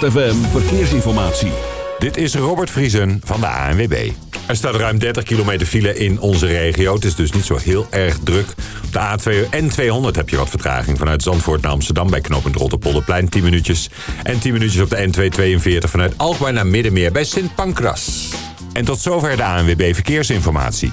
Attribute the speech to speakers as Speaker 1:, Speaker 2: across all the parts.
Speaker 1: ZFM Verkeersinformatie.
Speaker 2: Dit is Robert Vriesen van de ANWB. Er staat ruim 30 kilometer file in onze regio. Het is dus niet zo heel erg druk. Op de A2 en 200 heb je wat vertraging. Vanuit Zandvoort naar Amsterdam bij knooppunt Rotterpolderplein 10 minuutjes. En 10 minuutjes op de N242 vanuit Alkmaar naar Middenmeer bij Sint Pancras. En tot zover de ANWB Verkeersinformatie.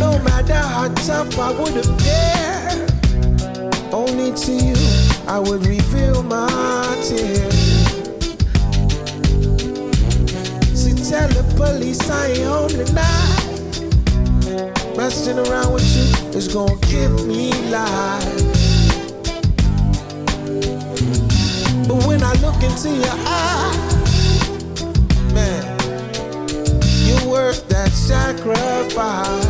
Speaker 3: no matter how tough I would appear, only to you I would reveal my tears. So tell the police I ain't home tonight. Messing around with you is gonna give me life. But when I look into your eyes, man, you're worth that sacrifice.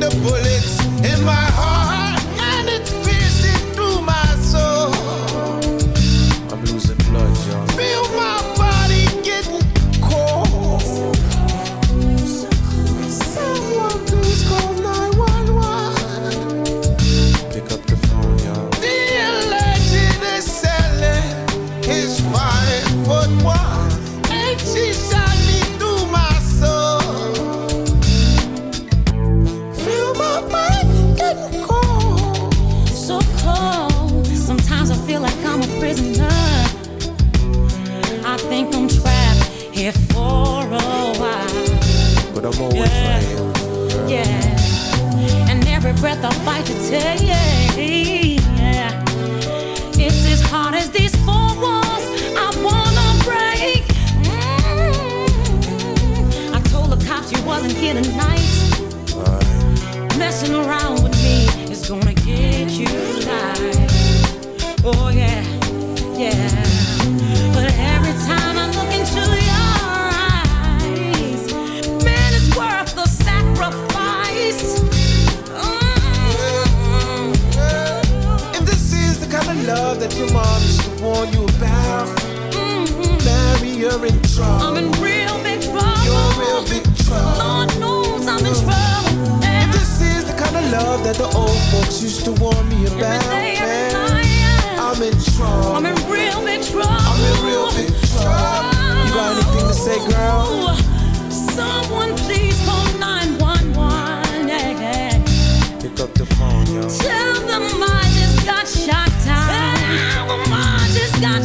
Speaker 3: The bullets
Speaker 4: breath I fight to take.
Speaker 3: You're in trouble.
Speaker 4: I'm in real big trouble.
Speaker 3: You're in real big trouble.
Speaker 4: Lord knows I'm in trouble.
Speaker 3: If this is the kind of love that the old folks used to warn me about,
Speaker 4: Every day, every night,
Speaker 3: I'm in trouble.
Speaker 4: I'm in real big trouble.
Speaker 3: I'm in real big trouble. You got anything to say, girl?
Speaker 4: Someone please call 911. Yeah, yeah.
Speaker 3: Pick up the phone, yo.
Speaker 4: Tell them I just got shot down. Tell them I just got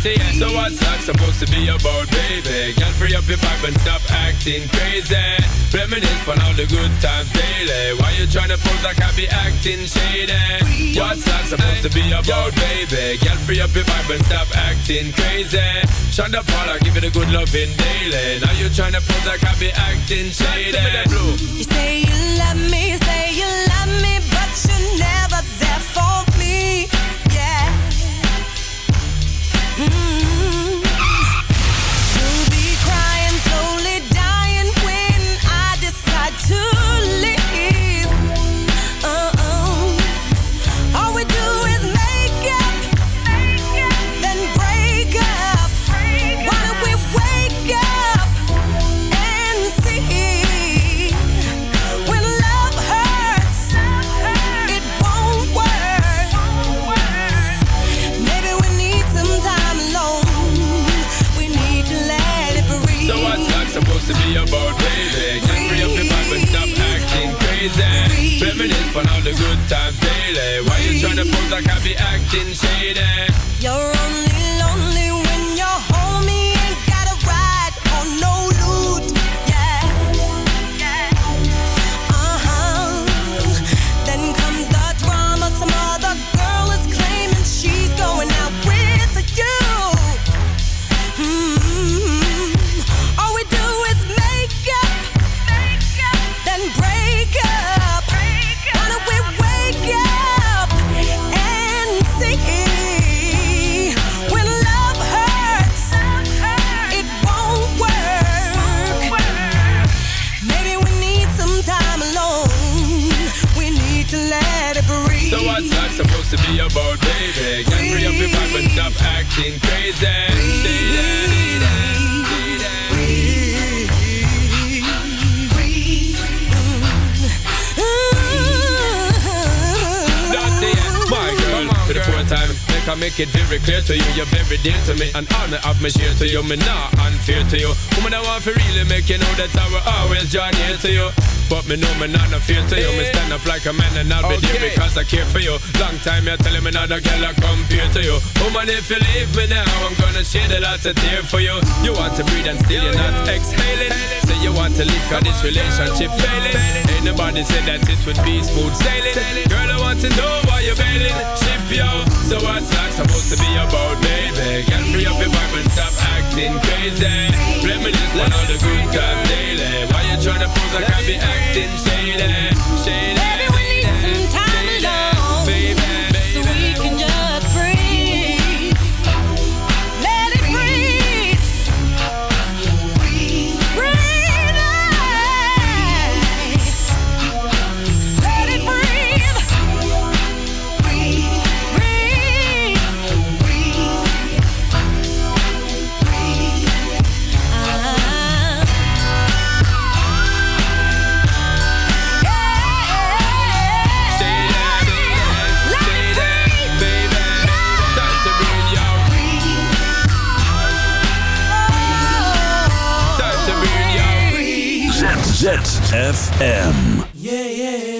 Speaker 5: TS, so what's luck supposed to be about, baby? Girl, free up your vibe and stop acting crazy. Reminisce on all the good times daily. Why you trying to pose like I be acting shady? What's luck supposed to be about, baby? Girl, free up your vibe and stop acting crazy. Shonda Paula, give you the good loving daily. Now you trying to pose like I be acting shady.
Speaker 6: You say you love me, say you love me, but
Speaker 5: you
Speaker 6: never Mm-hmm. on all the good time feeling. Why
Speaker 5: you tryna pose like I be acting shady? You're only Make it very clear to you, you're very dear to me. And honor of me share to you, me not unfair to you. Woman, I want to really make you know that I will always join here to you. But me know me not no fear to you. Me eh. stand up like a man and I'll be there because I care for you. Long time you're telling me not a girl I compare to you. Woman, if you leave me now, I'm gonna shed a lot of tear for you. You want to breathe and still you're not exhaling. Say you want to leave cause this relationship failing. Ain't nobody said that it would be smooth sailing. Girl, I want to know why you're bailing. Ship yo. So what's life supposed to be about, baby? Get free up your vibe and stop acting crazy. Reminisce on all the good times daily. Why you tryna pose I be acting shady? Shady.
Speaker 6: Baby, we need some time
Speaker 7: ZFM.
Speaker 1: Yeah, yeah,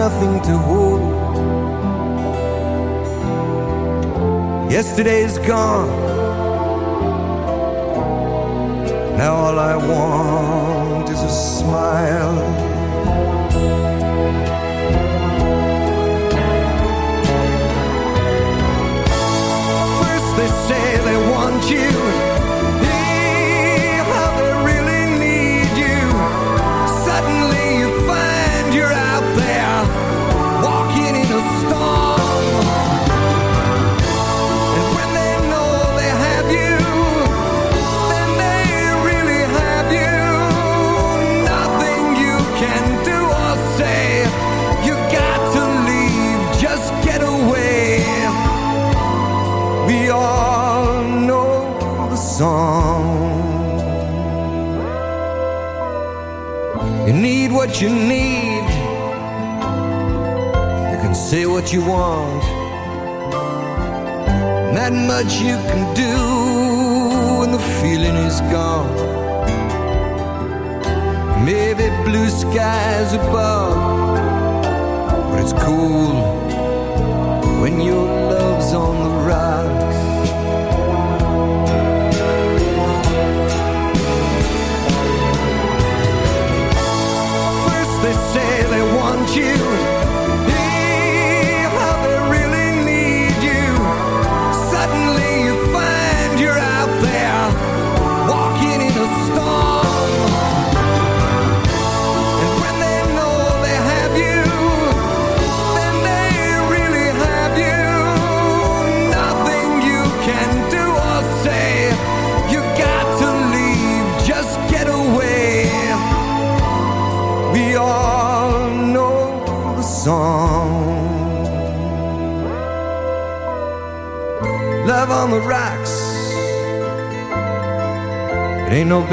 Speaker 8: nothing to hold. Yesterday's gone. Now all I want is a smile. Much you can do when the feeling is gone. Maybe blue skies above, but it's cool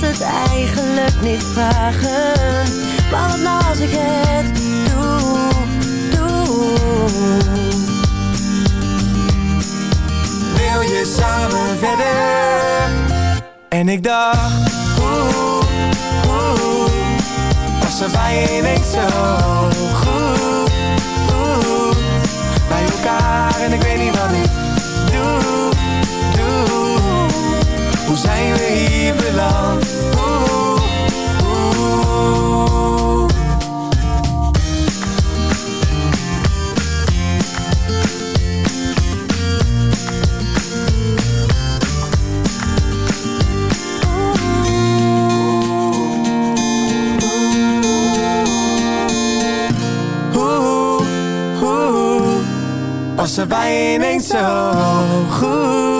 Speaker 9: Het eigenlijk niet vragen. Maar wat nou als ik het doe, doe.
Speaker 10: Wil je samen verder? En ik dacht, oeh, oeh Was er bij je ineens zo goed, oeh Bij elkaar en ik weet niet wat ik doe Hoe zijn we hier beland? Oeh, was er bij ineens zo?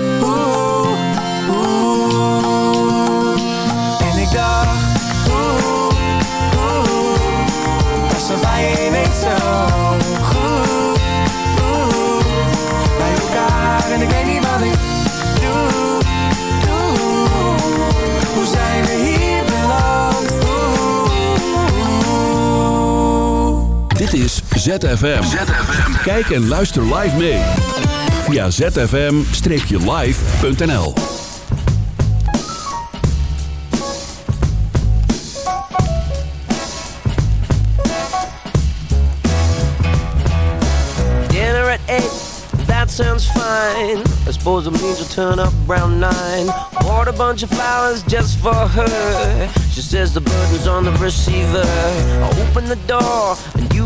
Speaker 1: Dit is ZFM. Kijk en luister live mee. Via zfm-live.nl
Speaker 11: Dinner at eight, that sounds fine. I suppose it means we'll turn up around nine. Bought a bunch of flowers just for her. She says the burden's on the receiver. I open the door and you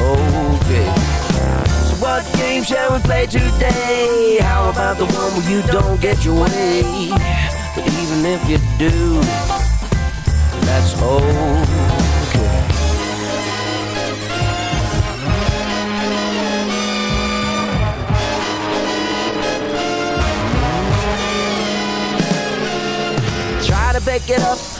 Speaker 11: okay. So what game shall we play today? How about the one where you don't get your way? But even if you do, that's okay. Try to back it up,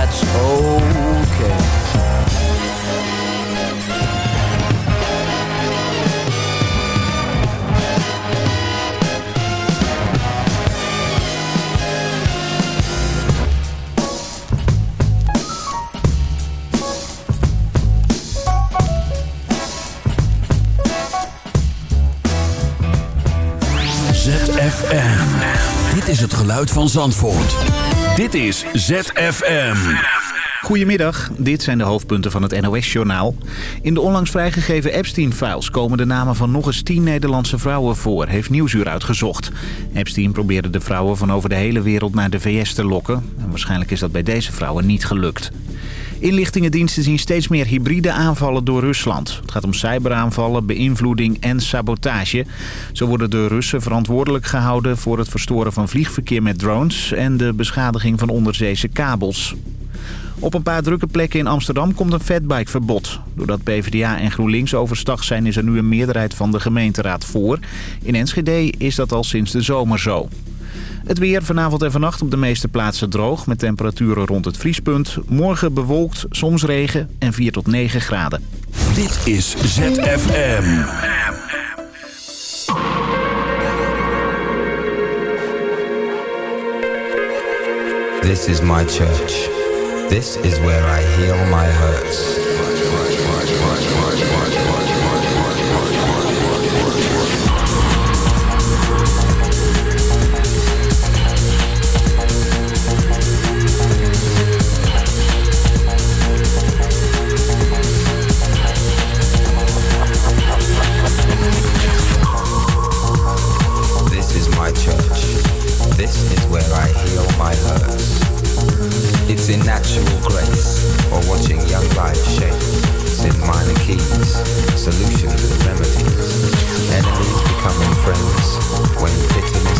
Speaker 11: that's okay.
Speaker 1: Dit is het geluid van Zandvoort. Dit is ZFM.
Speaker 12: Goedemiddag, dit zijn de hoofdpunten van het NOS-journaal. In de onlangs vrijgegeven Epstein-files komen de namen van nog eens tien Nederlandse vrouwen voor, heeft Nieuwsuur uitgezocht. Epstein probeerde de vrouwen van over de hele wereld naar de VS te lokken. En waarschijnlijk is dat bij deze vrouwen niet gelukt. Inlichtingendiensten zien steeds meer hybride aanvallen door Rusland. Het gaat om cyberaanvallen, beïnvloeding en sabotage. Zo worden de Russen verantwoordelijk gehouden voor het verstoren van vliegverkeer met drones... en de beschadiging van onderzeese kabels. Op een paar drukke plekken in Amsterdam komt een fatbikeverbod. Doordat PvdA en GroenLinks overstag zijn is er nu een meerderheid van de gemeenteraad voor. In Enschede is dat al sinds de zomer zo. Het weer vanavond en vannacht op de meeste plaatsen droog... met temperaturen rond het vriespunt. Morgen bewolkt, soms regen en 4 tot 9 graden.
Speaker 1: Dit is ZFM.
Speaker 13: This is my church. This is where I heal my hurts. in natural grace or watching young life shape in minor keys, solutions and remedies. Enemies becoming friends when bitterness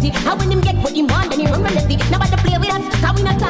Speaker 14: dirty. How when him get what he want, then he run relentlessly. Nobody play with us, cause we not